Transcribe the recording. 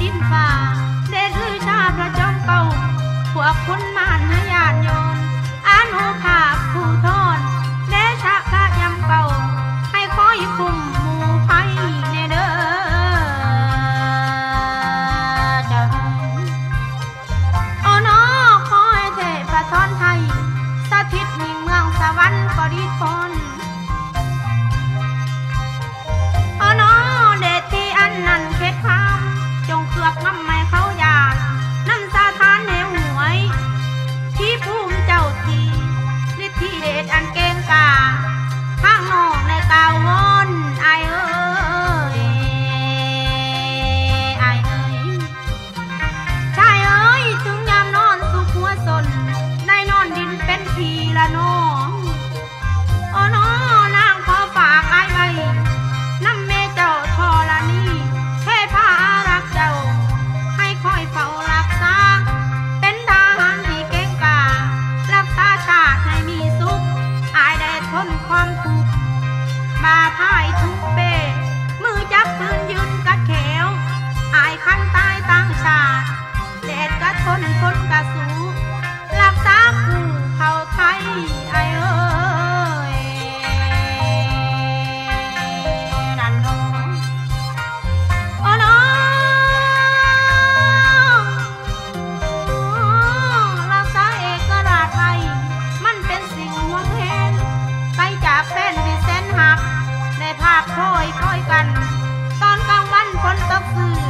ดินฟ้าเด็คือชาพระจอมเก่าพวกคุณมานหายานโยนอ่านหูภาพผู้ทอนเดชะพระยำเก่า ให้คอยคุ้มหมู่ไพในเด้อจังอนอคอยเทพระทอนไทย สถิตในเมืองสวรรค์ก็ดีคน ตอนกลางวันฝนตกสื่อ